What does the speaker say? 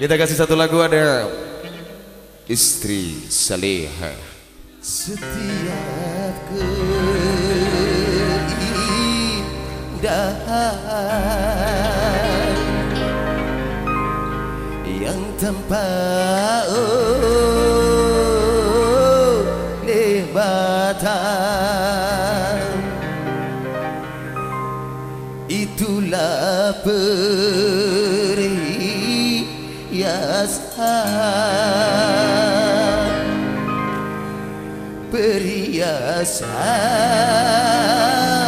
Kita kasih satu lagu ada Istri Saleha. Setiap keindahan yang tanpa oleh batang itulah perhiasan